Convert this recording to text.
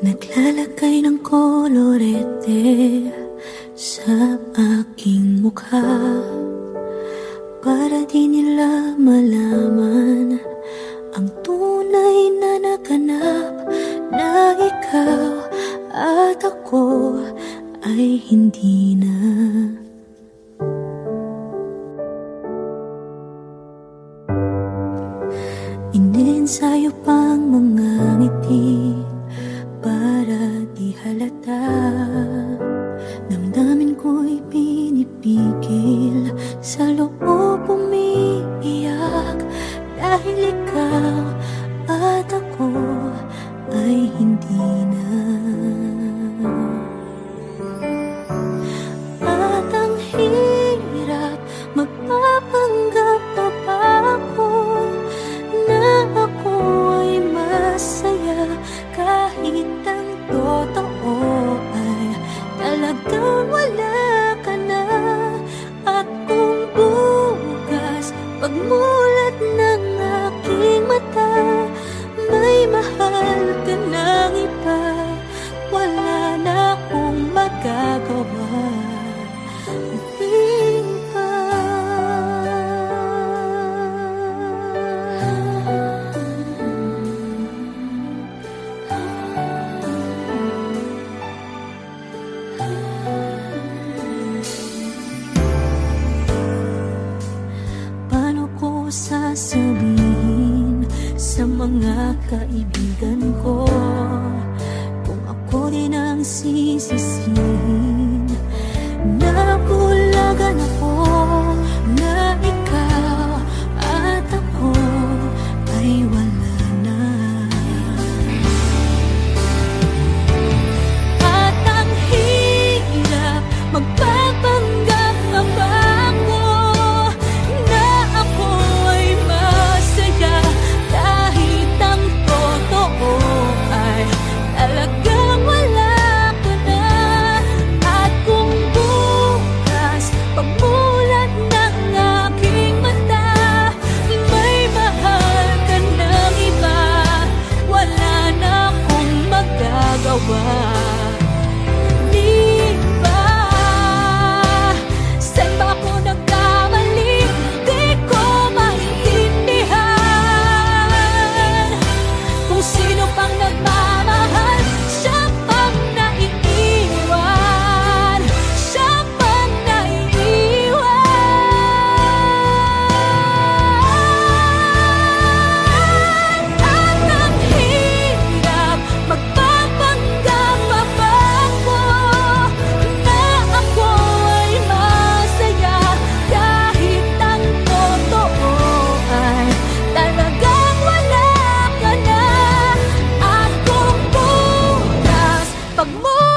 Naglalagay ng kolorete sa aking mukha. Para di nila malaman ang tunay na naganap Na ikaw at ako ay hindi na. Inensayo pang mga ngiti halata. sa mga kaibigan ko. Kung ako rin ang sisisihin away. the mo